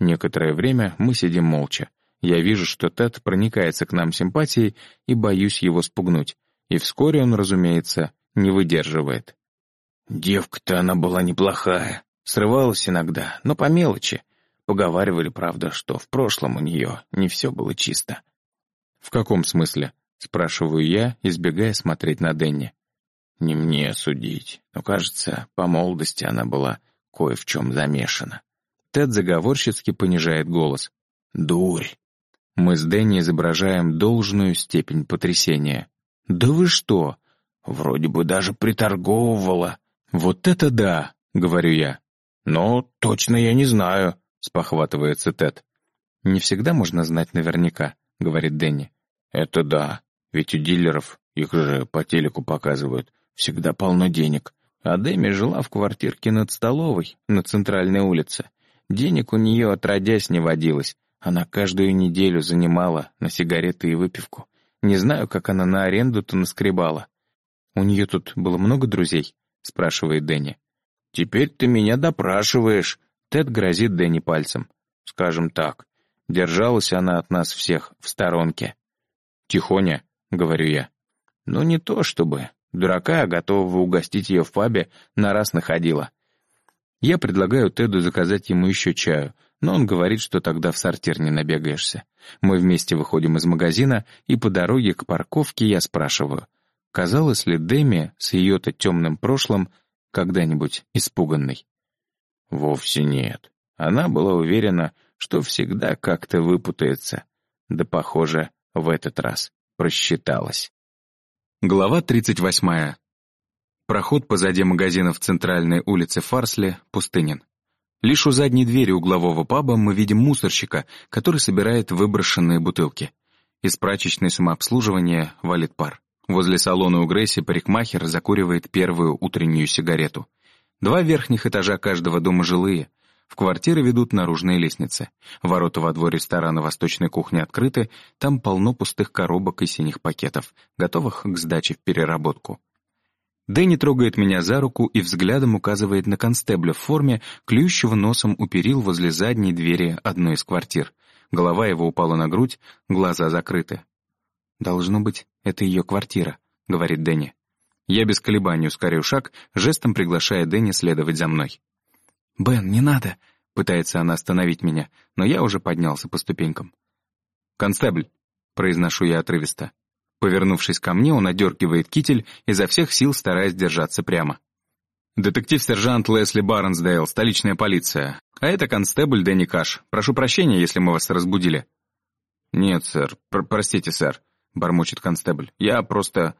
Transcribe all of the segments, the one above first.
Некоторое время мы сидим молча. Я вижу, что Тед проникается к нам симпатией и боюсь его спугнуть. И вскоре он, разумеется, не выдерживает. Девка-то она была неплохая. Срывалась иногда, но по мелочи. Поговаривали, правда, что в прошлом у нее не все было чисто. «В каком смысле?» — спрашиваю я, избегая смотреть на Дэнни. «Не мне судить, но, кажется, по молодости она была кое в чем замешана». Тед заговорщицки понижает голос. «Дурь!» Мы с Дэнни изображаем должную степень потрясения. «Да вы что? Вроде бы даже приторговывала». «Вот это да!» — говорю я. «Но точно я не знаю», — спохватывается Тед. «Не всегда можно знать наверняка», — говорит Дэнни. «Это да, ведь у дилеров, их же по телеку показывают, всегда полно денег. А Дэми жила в квартирке над столовой, на центральной улице. Денег у нее отродясь не водилось. Она каждую неделю занимала на сигареты и выпивку. Не знаю, как она на аренду-то наскребала. «У нее тут было много друзей?» — спрашивает Дэнни. «Теперь ты меня допрашиваешь», — Тед грозит Дэнни пальцем. «Скажем так, держалась она от нас всех в сторонке». «Тихоня», — говорю я. «Ну не то чтобы. Дурака, готового угостить ее в пабе, на раз находила. Я предлагаю Теду заказать ему еще чаю, но он говорит, что тогда в сортир не набегаешься. Мы вместе выходим из магазина, и по дороге к парковке я спрашиваю, казалось ли Дэми с ее-то темным прошлым когда-нибудь испуганной? Вовсе нет. Она была уверена, что всегда как-то выпутается. Да, похоже, в этот раз просчиталась. Глава 38. Проход позади магазина в центральной улице Фарсли пустынен. Лишь у задней двери углового паба мы видим мусорщика, который собирает выброшенные бутылки. Из прачечной самообслуживания валит пар. Возле салона у Грейси парикмахер закуривает первую утреннюю сигарету. Два верхних этажа каждого дома жилые — в квартиры ведут наружные лестницы. Ворота во двор ресторана восточной кухни открыты, там полно пустых коробок и синих пакетов, готовых к сдаче в переработку. Дэнни трогает меня за руку и взглядом указывает на констебля в форме, клюющего носом у перил возле задней двери одной из квартир. Голова его упала на грудь, глаза закрыты. «Должно быть, это ее квартира», — говорит Дэнни. Я без колебаний ускорю шаг, жестом приглашая Дэнни следовать за мной. «Бен, не надо!» — пытается она остановить меня, но я уже поднялся по ступенькам. «Констебль!» — произношу я отрывисто. Повернувшись ко мне, он одергивает китель, изо всех сил стараясь держаться прямо. «Детектив-сержант Лесли Барнсдейл, столичная полиция. А это констебль Дэнни Каш. Прошу прощения, если мы вас разбудили». «Нет, сэр. Пр простите, сэр», — бормочет констебль. «Я просто...»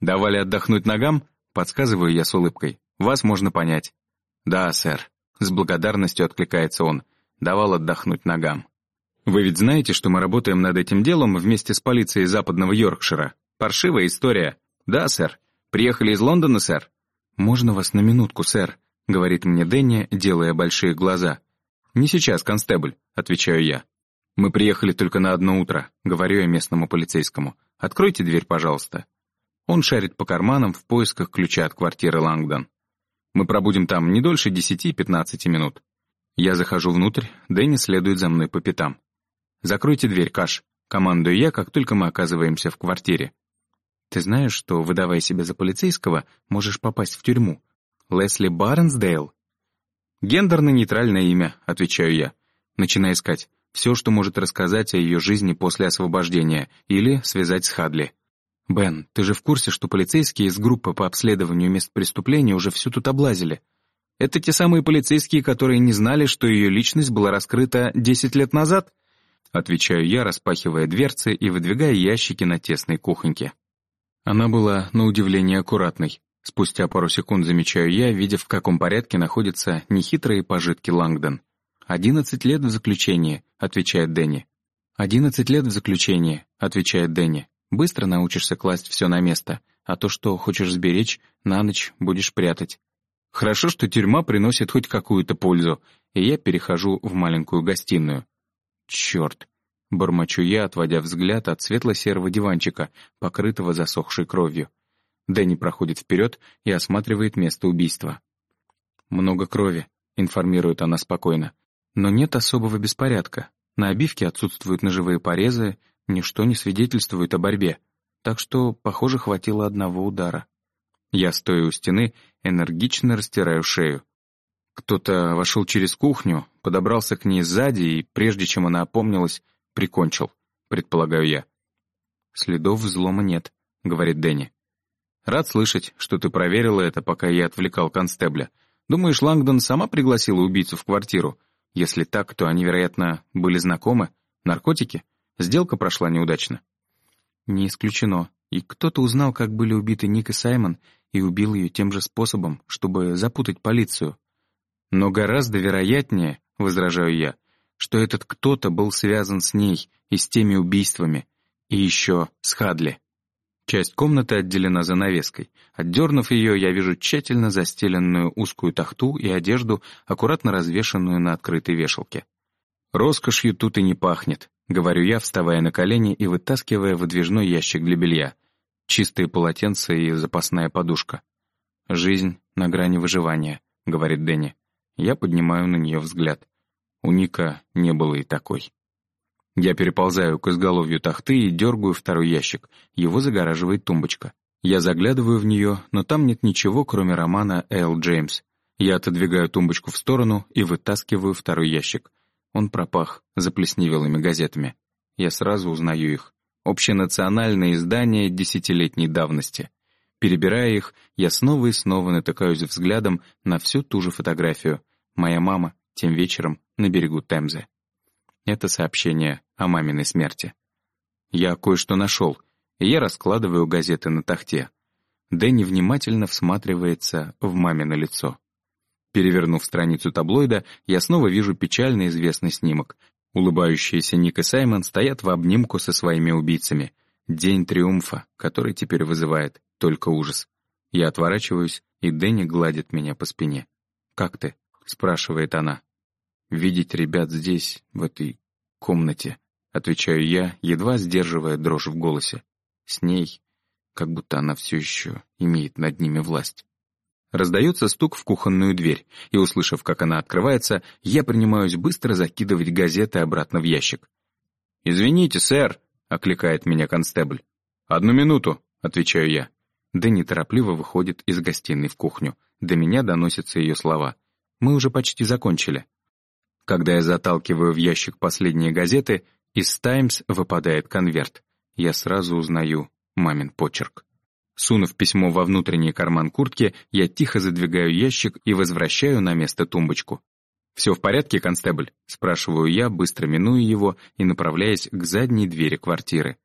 «Давали отдохнуть ногам?» — подсказываю я с улыбкой. «Вас можно понять». «Да, сэр», с благодарностью откликается он. Давал отдохнуть ногам. Вы ведь знаете, что мы работаем над этим делом вместе с полицией западного Йоркшира? Паршивая история. Да, сэр. Приехали из Лондона, сэр? Можно вас на минутку, сэр? Говорит мне Дэнни, делая большие глаза. Не сейчас, констебль, отвечаю я. Мы приехали только на одно утро, говорю я местному полицейскому. Откройте дверь, пожалуйста. Он шарит по карманам в поисках ключа от квартиры Лангдон. Мы пробудем там не дольше 10-15 минут. Я захожу внутрь, Дэнни следует за мной по пятам. «Закройте дверь, Каш», — командую я, как только мы оказываемся в квартире. «Ты знаешь, что, выдавая себя за полицейского, можешь попасть в тюрьму? Лесли Барнсдейл?» «Гендерно-нейтральное имя», — отвечаю я, начиная искать все, что может рассказать о ее жизни после освобождения или связать с Хадли. «Бен, ты же в курсе, что полицейские из группы по обследованию мест преступления уже всю тут облазили? Это те самые полицейские, которые не знали, что ее личность была раскрыта 10 лет назад?» Отвечаю я, распахивая дверцы и выдвигая ящики на тесной кухоньке. Она была, на удивление, аккуратной. Спустя пару секунд замечаю я, видя, в каком порядке находятся нехитрые пожитки Лангдон. «Одиннадцать лет в заключении», — отвечает Дэнни. «Одиннадцать лет в заключении», — отвечает Дэнни. Быстро научишься класть все на место, а то, что хочешь сберечь, на ночь будешь прятать. Хорошо, что тюрьма приносит хоть какую-то пользу, и я перехожу в маленькую гостиную. Черт! Бормочу я, отводя взгляд от светло-серого диванчика, покрытого засохшей кровью. Дэнни проходит вперед и осматривает место убийства. «Много крови», — информирует она спокойно. Но нет особого беспорядка. На обивке отсутствуют ножевые порезы, ничто не свидетельствует о борьбе. Так что, похоже, хватило одного удара. Я, стоя у стены, энергично растираю шею. Кто-то вошел через кухню, подобрался к ней сзади и, прежде чем она опомнилась, прикончил, предполагаю я. «Следов взлома нет», — говорит Дэнни. «Рад слышать, что ты проверила это, пока я отвлекал констебля. Думаешь, Лангдон сама пригласила убийцу в квартиру? Если так, то они, вероятно, были знакомы. Наркотики? Сделка прошла неудачно». «Не исключено. И кто-то узнал, как были убиты Ник и Саймон, и убил ее тем же способом, чтобы запутать полицию. Но гораздо вероятнее, возражаю я, что этот кто-то был связан с ней и с теми убийствами, и еще с Хадли. Часть комнаты отделена занавеской. Отдернув ее, я вижу тщательно застеленную узкую тахту и одежду, аккуратно развешанную на открытой вешалке. «Роскошью тут и не пахнет», — говорю я, вставая на колени и вытаскивая выдвижной ящик для белья. Чистые полотенца и запасная подушка. «Жизнь на грани выживания», — говорит Дэнни. Я поднимаю на нее взгляд. У Ника не было и такой. Я переползаю к изголовью тахты и дергаю второй ящик. Его загораживает тумбочка. Я заглядываю в нее, но там нет ничего, кроме романа Эл Джеймс. Я отодвигаю тумбочку в сторону и вытаскиваю второй ящик. Он пропах заплесневелыми газетами. Я сразу узнаю их. Общенациональное издание десятилетней давности. Перебирая их, я снова и снова натыкаюсь взглядом на всю ту же фотографию. Моя мама тем вечером на берегу Темзы. Это сообщение о маминой смерти. Я кое-что нашел, и я раскладываю газеты на тахте. Дэнни внимательно всматривается в мамино лицо. Перевернув страницу таблоида, я снова вижу печально известный снимок. Улыбающиеся Ник и Саймон стоят в обнимку со своими убийцами. День триумфа, который теперь вызывает только ужас. Я отворачиваюсь, и Дэнни гладит меня по спине. «Как ты?» — спрашивает она. «Видеть ребят здесь, в этой комнате», — отвечаю я, едва сдерживая дрожь в голосе. «С ней, как будто она все еще имеет над ними власть». Раздается стук в кухонную дверь, и, услышав, как она открывается, я принимаюсь быстро закидывать газеты обратно в ящик. «Извините, сэр», — окликает меня констебль. «Одну минуту», — отвечаю я. Дэнни торопливо выходит из гостиной в кухню. До меня доносятся ее слова. «Мы уже почти закончили». Когда я заталкиваю в ящик последние газеты, из «Таймс» выпадает конверт. Я сразу узнаю мамин почерк. Сунув письмо во внутренний карман куртки, я тихо задвигаю ящик и возвращаю на место тумбочку. «Все в порядке, констебль?» — спрашиваю я, быстро минуя его и направляясь к задней двери квартиры.